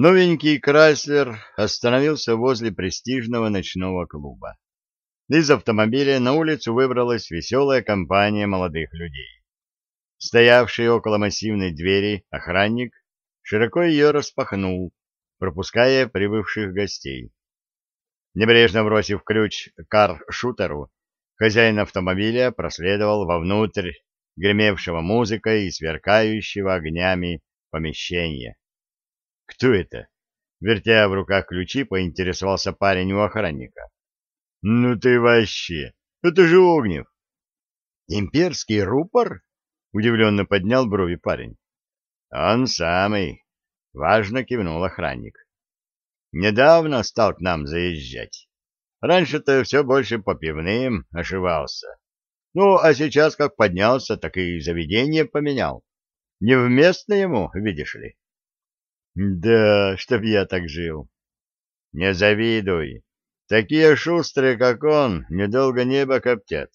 Новенький Крайслер остановился возле престижного ночного клуба. Из автомобиля на улицу выбралась веселая компания молодых людей. Стоявший около массивной двери охранник широко ее распахнул, пропуская прибывших гостей. Небрежно бросив ключ кар-шутеру, хозяин автомобиля проследовал вовнутрь гремевшего музыкой и сверкающего огнями помещения. «Кто это?» Вертя в руках ключи, поинтересовался парень у охранника. «Ну ты вообще! Это же Огнев!» «Имперский рупор?» — удивленно поднял брови парень. «Он самый!» — важно кивнул охранник. «Недавно стал к нам заезжать. Раньше-то все больше по пивным ошивался. Ну, а сейчас как поднялся, так и заведение поменял. Невместно ему, видишь ли?» Да, чтоб я так жил. Не завидуй. Такие шустрые, как он, недолго небо коптят.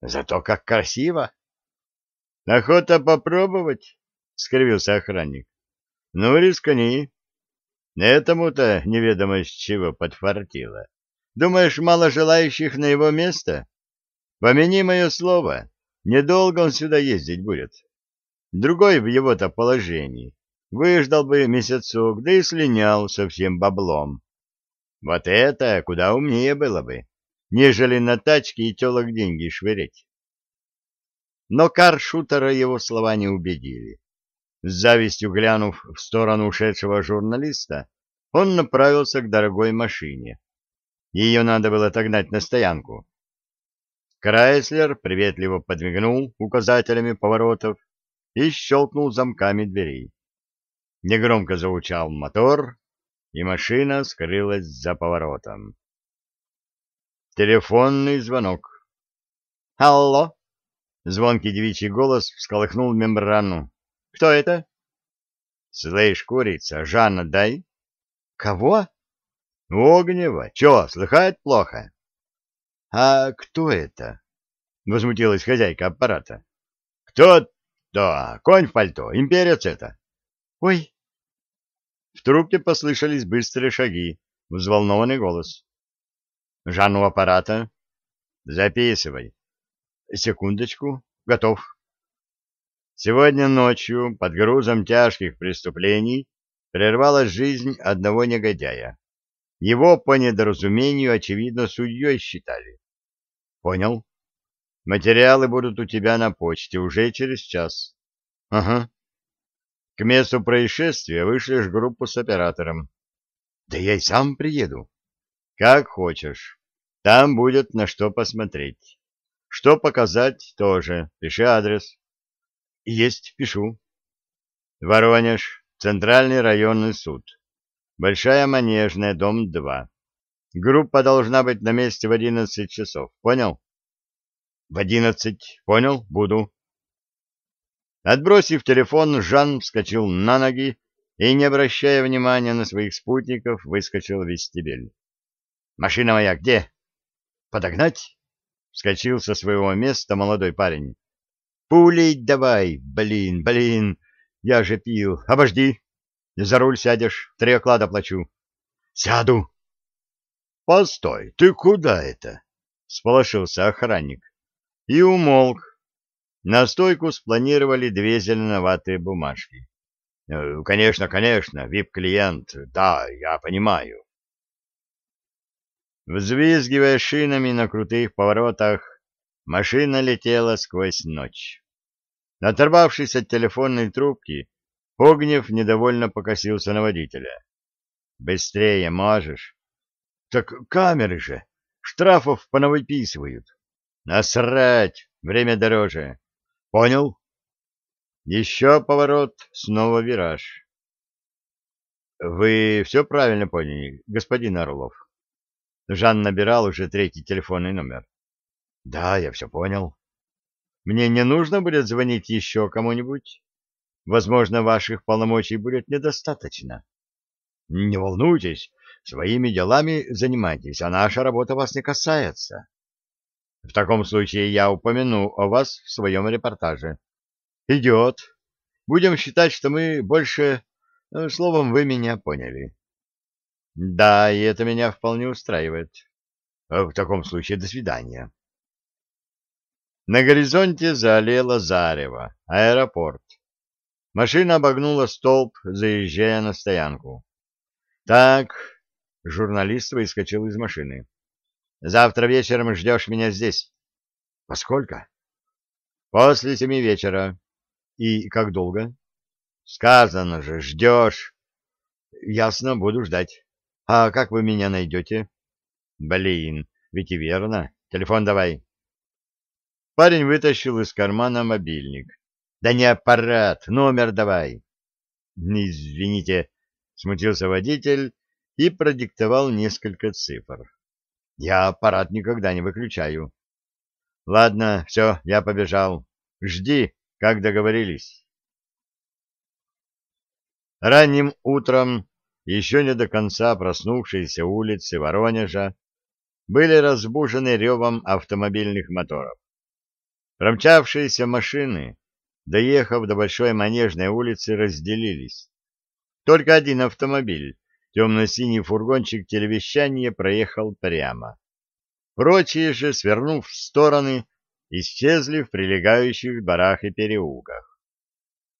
Зато как красиво. Охота попробовать, — скривился охранник. Ну, рискни. Этому-то неведомо с чего подфартило. Думаешь, мало желающих на его место? Помяни мое слово, недолго он сюда ездить будет. Другой в его-то положении Выждал бы месяцок, да и слинял со всем баблом. Вот это куда умнее было бы, нежели на тачке и телок деньги швырять. Но каршутера его слова не убедили. С завистью глянув в сторону ушедшего журналиста, он направился к дорогой машине. Ее надо было отогнать на стоянку. Крайслер приветливо подмигнул указателями поворотов и щелкнул замками дверей. Негромко заучал мотор, и машина скрылась за поворотом. Телефонный звонок. «Алло!» Звонкий девичий голос всколыхнул мембрану. «Кто это?» «Слышь, курица, Жанна, дай». «Кого?» «Огнева. Чё, слыхает плохо?» «А кто это?» — возмутилась хозяйка аппарата. «Кто-то? Конь в пальто. Имперец это». «Ой!» В трубке послышались быстрые шаги, взволнованный голос. «Жанну аппарата?» «Записывай». «Секундочку. Готов». Сегодня ночью под грузом тяжких преступлений прервалась жизнь одного негодяя. Его по недоразумению, очевидно, судьей считали. Понял. Материалы будут у тебя на почте уже через час. Ага. К месту происшествия вышлешь группу с оператором. Да я и сам приеду. Как хочешь. Там будет на что посмотреть. Что показать тоже. Пиши адрес. Есть, пишу. Воронеж, Центральный районный суд. Большая Манежная, дом 2. Группа должна быть на месте в 11 часов. Понял? В 11. Понял? Буду. Отбросив телефон, Жан вскочил на ноги и, не обращая внимания на своих спутников, выскочил в вестибель. «Машина моя где?» «Подогнать?» — вскочил со своего места молодой парень. «Пулить давай! Блин, блин! Я же пил! Обожди! За руль сядешь, три оклада плачу!» «Сяду!» «Постой, ты куда это?» — сполошился охранник. И умолк, на стойку спланировали две зеленоватые бумажки. «Э, «Конечно, конечно, вип-клиент, да, я понимаю». Взвизгивая шинами на крутых поворотах, машина летела сквозь ночь. Оторвавшись от телефонной трубки, Огнев недовольно покосился на водителя. «Быстрее можешь?» «Так камеры же! Штрафов понавыписывают!» «Насрать! Время дороже!» Понял? Еще поворот, снова вираж. Вы все правильно поняли, господин Орлов? Жан набирал уже третий телефонный номер. Да, я все понял. Мне не нужно будет звонить еще кому-нибудь? Возможно, ваших полномочий будет недостаточно. Не волнуйтесь, своими делами занимайтесь, а наша работа вас не касается. В таком случае я упомяну о вас в своем репортаже. Идет. Будем считать, что мы больше Ну, словом, вы меня поняли. Да, и это меня вполне устраивает. В таком случае, до свидания. На горизонте заолело зарево, аэропорт. Машина обогнула столб, заезжая на стоянку. Так, журналист выскочил из машины. Завтра вечером ждешь меня здесь. Поскольку? После семи вечера. И как долго? Сказано же, ждешь. Ясно, буду ждать. А как вы меня найдете? Блин, ведь и верно. Телефон давай. Парень вытащил из кармана мобильник. Да не аппарат, номер давай. Извините, смутился водитель и продиктовал несколько цифр. Я аппарат никогда не выключаю. Ладно, все, я побежал. Жди, как договорились. Ранним утром, еще не до конца проснувшиеся улицы Воронежа были разбужены ревом автомобильных моторов. Промчавшиеся машины, доехав до Большой Манежной улицы, разделились. Только один автомобиль, темно-синий фургончик телевещания, проехал прямо. Прочие же, свернув в стороны, исчезли в прилегающих барах и переулках.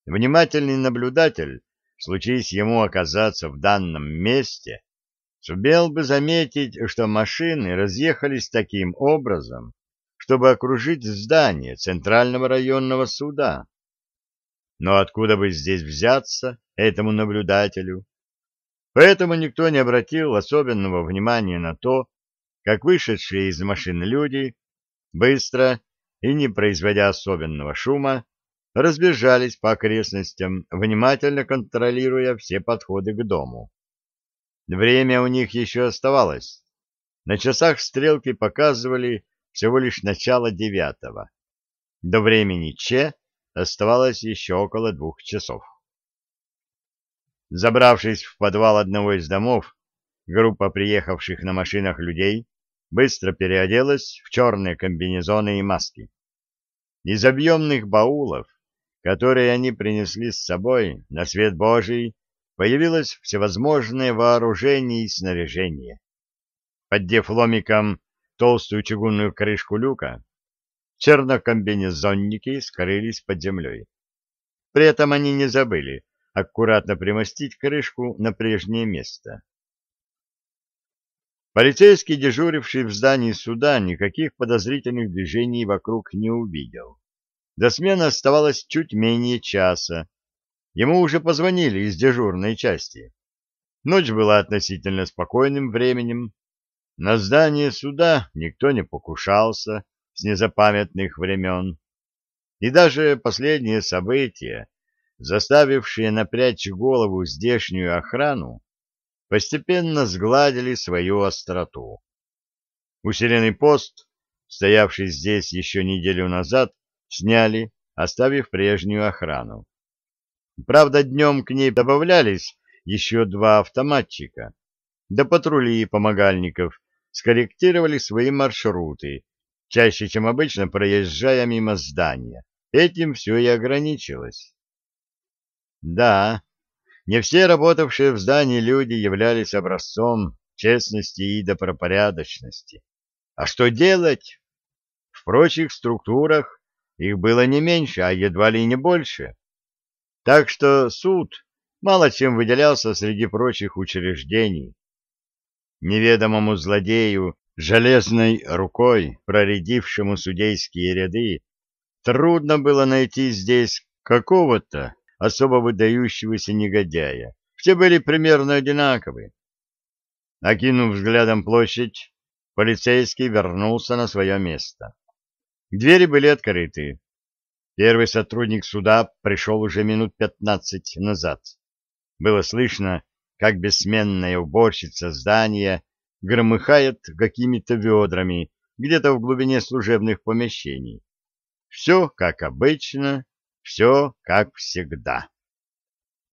Внимательный наблюдатель, случись ему оказаться в данном месте, сумел бы заметить, что машины разъехались таким образом, чтобы окружить здание Центрального районного суда. Но откуда бы здесь взяться этому наблюдателю? Поэтому никто не обратил особенного внимания на то, как вышедшие из машин люди быстро и не производя особенного шума разбежались по окрестностям, внимательно контролируя все подходы к дому. Время у них еще оставалось. На часах стрелки показывали всего лишь начало девятого. До времени Че оставалось еще около двух часов. Забравшись в подвал одного из домов, группа приехавших на машинах людей быстро переоделась в черные комбинезоны и маски. Из объемных баулов, которые они принесли с собой на свет Божий, появилось всевозможное вооружение и снаряжение. Поддев ломиком толстую чугунную крышку люка, чернокомбинезонники скрылись под землей. При этом они не забыли аккуратно примостить крышку на прежнее место. Полицейский, дежуривший в здании суда, никаких подозрительных движений вокруг не увидел. До смены оставалось чуть менее часа. Ему уже позвонили из дежурной части. Ночь была относительно спокойным временем, на здание суда никто не покушался с незапамятных времен, и даже последние события, заставившие напрячь голову здешнюю охрану, постепенно сгладили свою остроту. Усиленный пост, стоявший здесь еще неделю назад, сняли, оставив прежнюю охрану. Правда, днем к ней добавлялись еще два автоматчика, да патрули помогальников скорректировали свои маршруты, чаще, чем обычно, проезжая мимо здания. Этим все и ограничилось. Да, не все работавшие в здании люди являлись образцом честности и добропорядочности. А что делать? В прочих структурах их было не меньше, а едва ли не больше. Так что суд мало чем выделялся среди прочих учреждений неведомому злодею, железной рукой, проредившему судейские ряды, трудно было найти здесь какого-то особо выдающегося негодяя. Все были примерно одинаковы. Окинув взглядом площадь, полицейский вернулся на свое место. Двери были открыты. Первый сотрудник суда пришел уже минут пятнадцать назад. Было слышно, как бессменная уборщица здания громыхает какими-то ведрами где-то в глубине служебных помещений. Все как обычно, все как всегда.